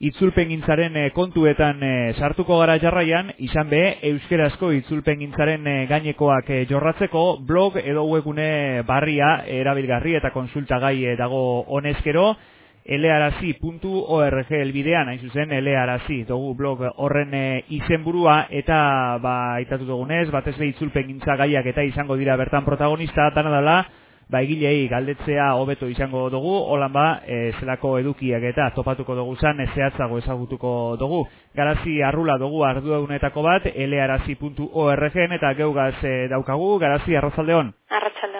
itzulpengintzaren e, kontuetan e, sartuko gara jarraian, izan be, euskerazko itzulpengintzaren e, gainekoak jorratzeko blog edo webune barria erabilgarri eta konsultagai dago honezkero, elearazi.org elbidean, hain zuzen, elearazi, dugu blog horren izenburua eta ba, itatu dugunez, batez be itzulpengintza gaiak eta izango dira bertan protagonista, dana dela, ba egilei galdetzea hobeto izango dugu, holan ba, e, zelako edukiak eta topatuko dugu zan, zehatzago ezagutuko dugu. Garazi arrula dugu arduagunetako bat, elearazi.org eta geugaz e, daukagu, garazi arrazaldeon. Arratsaldeon bai.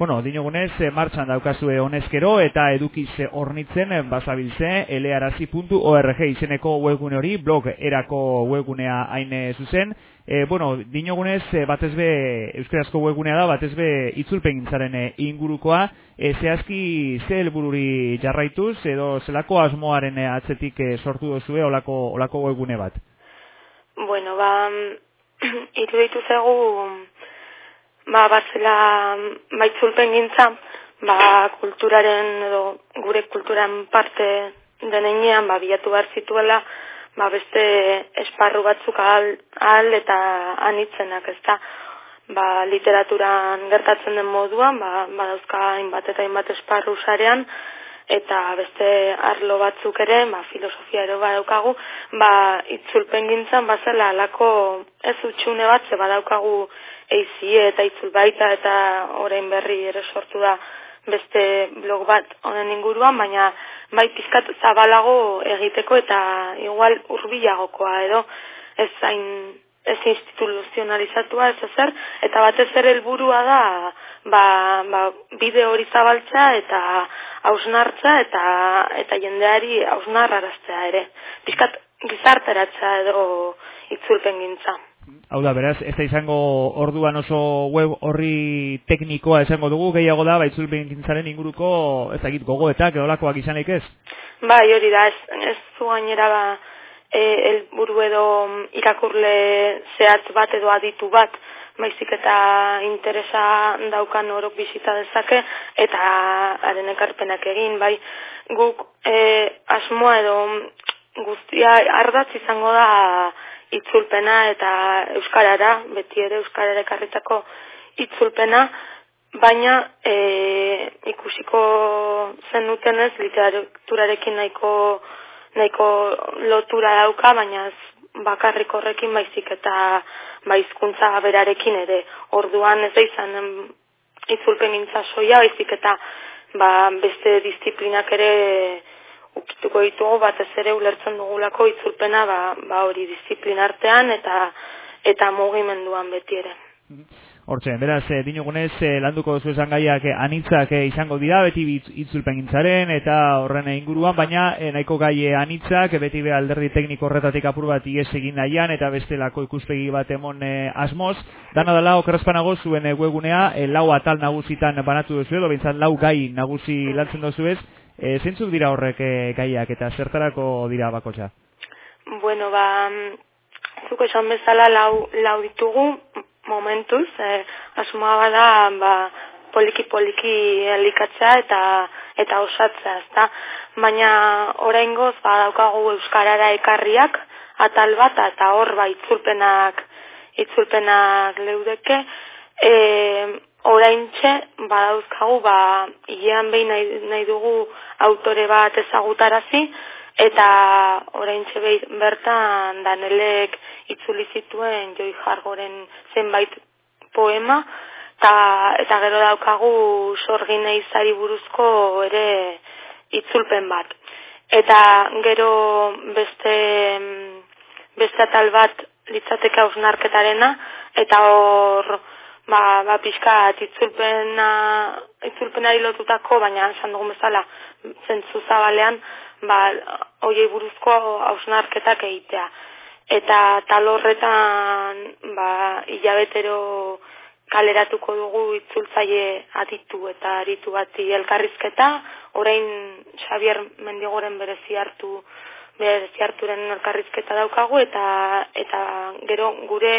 Bueno, dinogunez, eh, martxan daukazue honezkero eta edukiz hornitzen eh, bazabiltze elearazi.org izeneko webgune hori, blog erako webgunea haine zuzen. E, bueno, dinogunez, batez be, euskarazko webgunea da, batez be, itzulpen ingurukoa. E, zehazki, ze helbururi jarraituz, edo zelako asmoaren atzetik sortu dozue olako, olako webgune bat? Bueno, ba, iruditu zegu ba, bazela baitzulpen gintza, ba, kulturaren edo gure kulturan parte denean, ba, bilatu behar zituela, ba, beste esparru batzuk ahal, ahal eta anitzenak, ez da, ba, literaturan gertatzen den moduan, ba, ba dauzka hainbat eta hainbat esparru sarean, eta beste arlo batzuk ere, ba, filosofia ero badaukagu, ba, itzulpen gintzan, bazela, alako ez utxune bat, ze badaukagu eizie eta itzul baita eta orain berri ere sortu da beste blog bat honen inguruan, baina bai pizkat zabalago egiteko eta igual urbilagokoa edo ez zain ez instituzionalizatua ez ezer, eta batez ere helburua da ba, ba, bide hori zabaltza eta hausnartza eta eta jendeari hausnarraraztea ere. Pizkat gizarteratza edo itzulpen gintza. Hau da, beraz, ez da izango orduan oso web horri teknikoa esango dugu, gehiago da, baitzul behintzaren inguruko, ez da gogo eta geolakoak izanik ez? Bai, hori da, ez, ez zu gainera ba, e, el buru edo irakurle zehatz bat edo aditu bat, maizik eta interesa daukan orok bizita dezake, eta haren ekarpenak egin, bai, guk e, asmoa edo guztia ardatz izango da, itzulpena eta euskarara, beti ere euskarara ekarritako itzulpena, baina e, ikusiko zen dutenez literaturarekin nahiko, nahiko lotura dauka, baina ez bakarrik horrekin baizik eta baizkuntza berarekin ere. Orduan ez da izan itzulpen gintza soia, baizik eta ba, beste disiplinak ere ukituko ditugu batez ere ulertzen dugulako itzulpena ba, ba hori disiplin artean eta eta mugimenduan beti ere. Hortzen, beraz, e, dinogunez, e, landuko duzu esan gaiak e, anitzak e, izango dira, beti itzulpen gintzaren, eta horren inguruan, baina e, nahiko gai anitzak, beti be alderdi tekniko horretatik apur bat ies egin nahian, eta beste lako ikuspegi bat emon e, asmoz. Dana dela, okerazpanago zuen e, wegunea, e, lau atal nagusitan banatu duzu edo, bintzat lau gai nagusi lantzen duzu ez, E, zeintzuk dira horrek e, gaiak eta zertarako dira bakotxa? Bueno, ba, zuko esan bezala lau, lau ditugu momentuz, e, asuma bada, ba, poliki-poliki elikatzea eta eta osatzea, ezta? Baina oraingoz ba daukagu euskarara ekarriak atal bat eta hor ba itzulpenak itzulpenak leudeke. Eh, oraintxe badauzkagu ba hilean behin nahi, nahi dugu autore bat ezagutarazi eta oraintxe behin bertan Danelek itzuli zituen Joi Jargoren zenbait poema ta, eta gero daukagu sorgine izari buruzko ere itzulpen bat. Eta gero beste beste atal bat litzateke hausnarketarena eta hor ba, ba pixka itzulpena, itzulpenari lotutako, baina esan dugun bezala, zentzu zabalean, ba, oiei buruzko hausnarketak egitea. Eta tal horretan, ba, hilabetero kaleratuko dugu itzultzaile aditu eta aritu bati elkarrizketa, orain Xavier Mendigoren berezi hartu berezi harturen elkarrizketa daukagu eta eta gero gure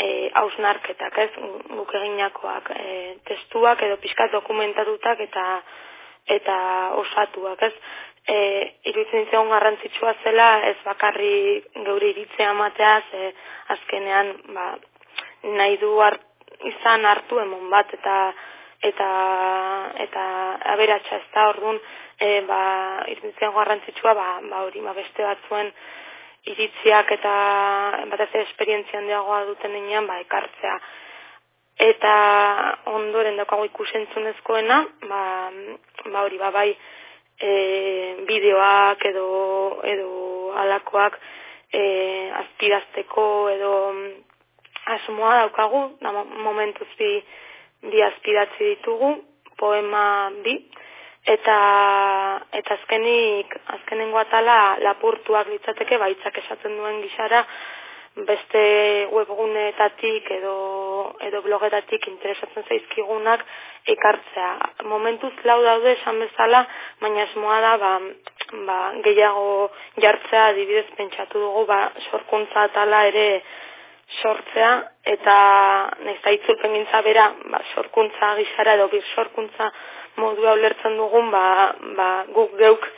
e, hausnarketak, ez, guk eginakoak, e, testuak edo pixkat dokumentatutak eta eta osatuak, ez. e, iruditzen zion garrantzitsua zela ez bakarri geure iritzea ematea ze azkenean ba, nahi du izan hartu emon bat eta eta eta aberatsa ez da orduan e, ba, iruditzen garrantzitsua ba, ba hori ba, beste batzuen iritziak eta batez esperientzia handiagoa duten enean ba, ekartzea. Eta ondoren daukago ikusentzunezkoena ba, ba hori ba, bai e, bideoak edo edo alakoak e, azpidazteko edo asmoa daukagu. Da, momentuz bi, bi azpidatzi ditugu. Poema bi eta eta azkenik azkenengo atala lapurtuak litzateke baitzak esaten duen gixara beste webguneetatik edo edo blogetatik interesatzen zaizkigunak ekartzea. Momentuz lau daude esan bezala, baina esmoa da ba, ba, gehiago jartzea adibidez pentsatu dugu ba, sorkuntza atala ere sortzea eta nahiz da itzulpen bera ba, sorkuntza gizara edo bir sorkuntza modua ulertzen dugun ba, ba, guk geuk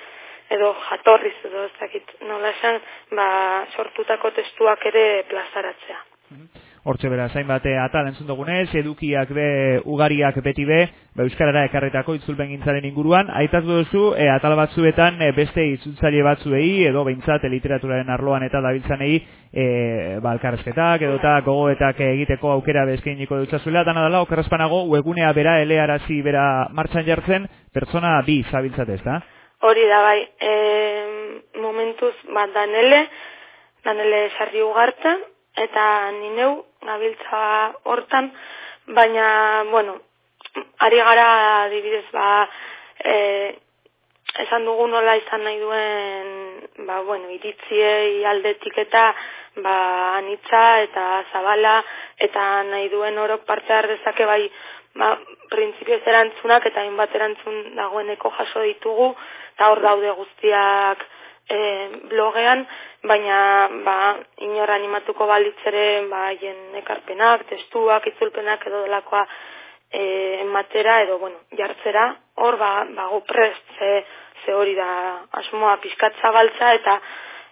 edo jatorriz edo ez dakit nola esan ba, sortutako testuak ere plazaratzea. Mhm hortxe bera, zain bate atal entzun dugunez, edukiak be, ugariak beti be, ba, Euskarara ekarretako itzulpen gintzaren inguruan, aitaz duzu, e, atal batzuetan e, beste itzultzaile batzuei, edo behintzat literaturaren arloan eta dabiltzanei, e, ba, alkarrezketak, edo eta gogoetak egiteko aukera bezkeiniko dutzazuela, dana dala, okerrezpanago, webunea bera, elearazi bera martxan jartzen, pertsona bi zabiltzat ez da? Hori da bai, e, momentuz, bat danele, danele sarri ugarta, eta nineu gabiltza hortan, baina, bueno, ari gara adibidez, ba, e, esan dugu nola izan nahi duen, ba, bueno, iritziei aldetik eta, ba, anitza eta zabala, eta nahi duen orok parte dezake bai, ba, printzipioz erantzunak eta hainbat erantzun dagoeneko jaso ditugu, eta hor daude guztiak, e, blogean, baina ba, inor animatuko balitzere ba, jen ekarpenak, testuak, itzulpenak edo delakoa e, ematera edo bueno, jartzera, hor ba, ba prest ze, ze hori da asmoa pizkatza baltza eta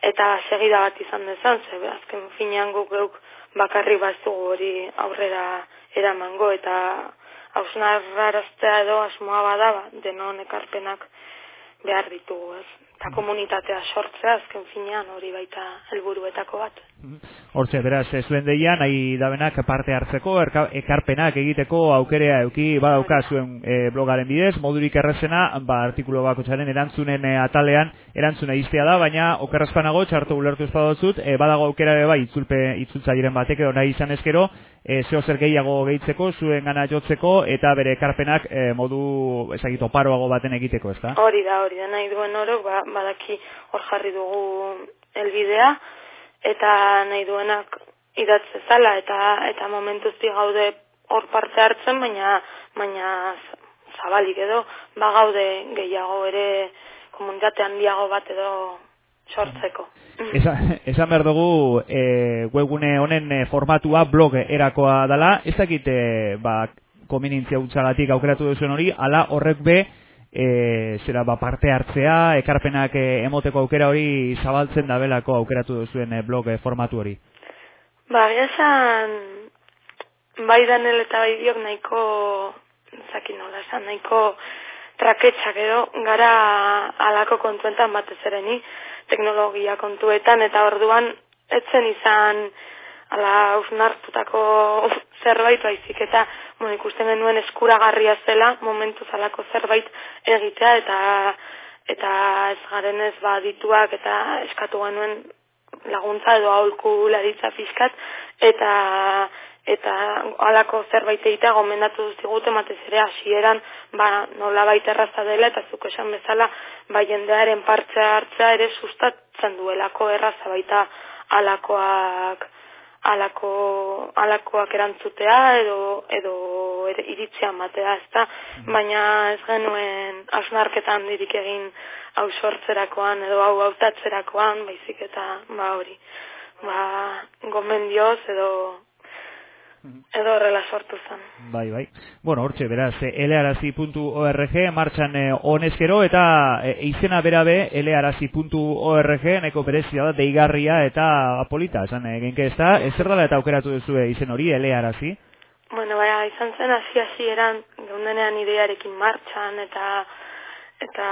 eta segida bat izan dezan, ze azken finean guk geuk bakarri baztu hori aurrera eramango eta hausnarraraztea edo asmoa bada ba, denon ekarpenak behar ditugu ez eta komunitatea sortzea azken finean hori baita helburuetako bat. Hortze, beraz, zuen deia, nahi dabenak parte hartzeko, ekarpenak egiteko aukerea euki badauka zuen e, blogaren bidez, modurik errezena, ba, artikulo bako txaren erantzunen e, atalean, erantzuna iztea da, baina okerrazpanago, txartu gulertu ez badotzut, e, badago aukera bai, itzulpe, itzultza diren batek, edo nahi izan ezkero, e, zeo zer gehiago gehitzeko, zuen gana jotzeko, eta bere ekarpenak e, modu, ezagito, paroago baten egiteko, ez da? Hori da, hori da, nahi duen oro, ba, badaki hor jarri dugu elbidea eta nahi duenak idatz ezala eta eta momentuzti gaude hor parte hartzen baina baina zabalik edo ba gaude gehiago ere komunitate handiago bat edo sortzeko. Esan behar dugu e, webgune honen e, formatua blog erakoa dela, ez dakit e, ba, kominintzia utzagatik aukeratu duzuen hori, ala horrek be e, zera ba, parte hartzea, ekarpenak e, emoteko aukera hori zabaltzen dabelako aukeratu duzuen e, blog e, formatu hori? Ba, esan, bai danel eta bai diok nahiko, zakin nola, esan, nahiko traketxak edo, gara alako kontuetan batez ereni, teknologia kontuetan, eta orduan, etzen izan, ala, usnartutako zerbait baizik, eta bueno, ikusten genuen eskuragarria zela momentu zalako zerbait egitea eta eta ez garen ez ba dituak eta eskatu genuen laguntza edo aholku laritza fiskat eta eta halako zerbait egitea gomendatu duzigute matez ere hasieran ba nola baita erraza dela eta zuk esan bezala ba jendearen partzea hartzea ere sustatzen duelako erraza baita halakoak alako, alakoak erantzutea edo, edo iritzia matea, ezta? Mm. Baina ez genuen asnarketan dirik egin hau sortzerakoan edo hau hautatzerakoan, baizik eta ba hori. Ba, gomendioz edo edo horrela sortu zen. Bai, bai. Bueno, hortxe, beraz, elearazi.org martxan eh, honezkero eta eh, izena berabe elearazi.org neko berezia da, deigarria eta apolita, esan egenke ez da, ez dela eta aukeratu duzu izen hori, elearazi? Bueno, bai, izan zen hasi hasi eran, geundenean idearekin martxan eta eta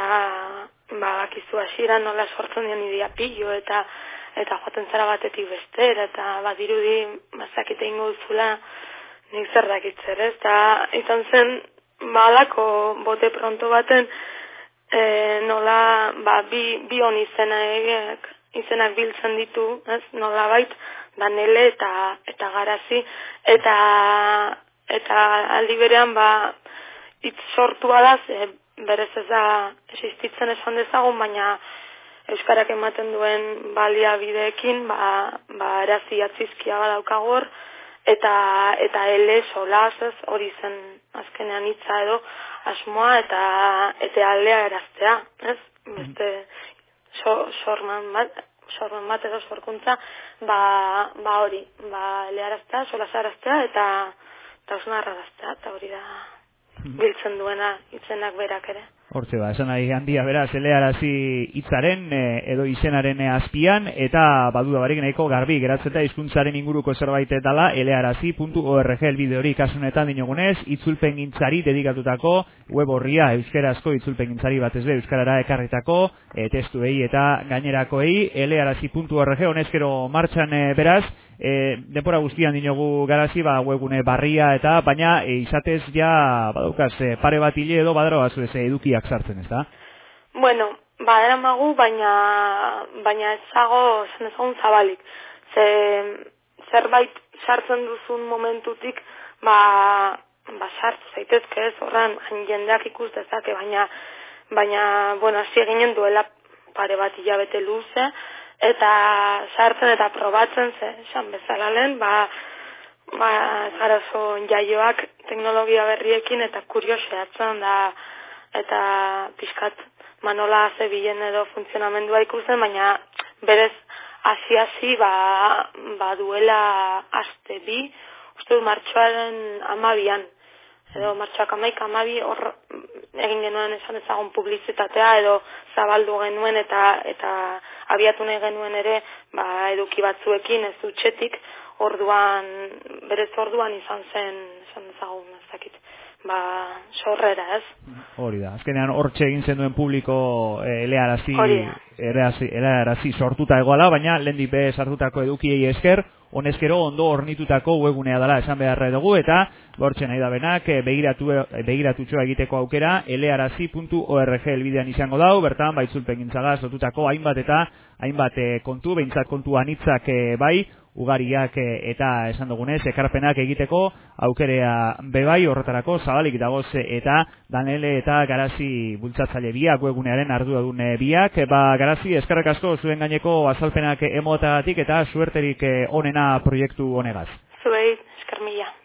ba, bakizu hasi eran nola sortzen dian idea pillo eta eta joaten zara batetik bestera, eta badirudi mazakite ingo duzula nik zer dakitzer, ez? Eta izan zen, balako bote pronto baten, e, nola, ba, bi, bi hon izena egek, izenak biltzen ditu, ez? Nola bait, danele eta, eta garazi, eta, eta aldi berean, ba, itz sortu badaz, e, berez ez da existitzen esan dezagun, baina, euskarak ematen duen baliabideekin ba ba arazi atzizkia badaukagor eta eta ele solas hori zen azkenean hitza edo asmoa eta eta aldea eraztea ez? Beste so, sorman bat sorman bat edo sorkuntza ba ba hori ba elearaztea solasaraztea eta tasunarraztea eta hori da biltzen duena itzenak berak ere Hortze ba, esan nahi handia beraz elearazi hitzaren e, edo izenaren azpian eta baduda barik nahiko garbi geratzen da hizkuntzaren inguruko zerbait dela elearazi.org elbide hori kasunetan dinogunez itzulpen gintzari dedikatutako web horria euskerazko itzulpen gintzari batez be euskarara ekarritako e, testuei eta gainerakoei elearazi.org honezkero martxan e, beraz e, denpora guztian dinogu garazi ba, webune barria eta baina e, izatez ja badukaz e, pare bat hile edo badara bazu edukiak sartzen ez da? Bueno, badara magu baina baina ezago zen ezagun zabalik Ze, zerbait sartzen duzun momentutik ba, ba sartu zaitezke ez horran jendeak ikus dezake baina baina bueno, hasi eginen duela pare bat hilabete luze eta sartzen eta probatzen ze, esan bezala lehen, ba, ba, zarazo jaioak teknologia berriekin eta kurioseatzen da, eta pixkat manola zebilen edo funtzionamendua ikusten, baina berez hasi-hasi ba, ba duela aste bi, uste du martxoaren amabian, edo martxoak amaik amabi hor egin genuen esan ezagun publizitatea edo zabaldu genuen eta eta abiatu nahi genuen ere ba, eduki batzuekin ez dutxetik orduan berez orduan izan zen esan ezagun ez dakit ba, sorrera ez? Hori da, azkenean hortxe egin zen duen publiko e, elearazi elearazi sortuta egoala baina lehen dipe sartutako edukiei esker honezkero ondo ornitutako webunea dela esan beharra dugu eta gortzen nahi da benak eh, begiratu, begiratutxoa egiteko aukera elearazi.org elbidean izango dau, bertan baitzulpen gintzagaz lotutako hainbat eta hainbat eh, kontu, behintzat kontu anitzak bai, ugariak eta esan dugunez, ekarpenak egiteko aukerea bebai horretarako zabalik dagoz eta danele eta garazi bultzatzaile biak webunearen ardu dune biak, ba garazi eskarrak asko zuen gaineko azalpenak emotagatik eta suerterik onena proiektu honegaz. Zuei, eskarmila.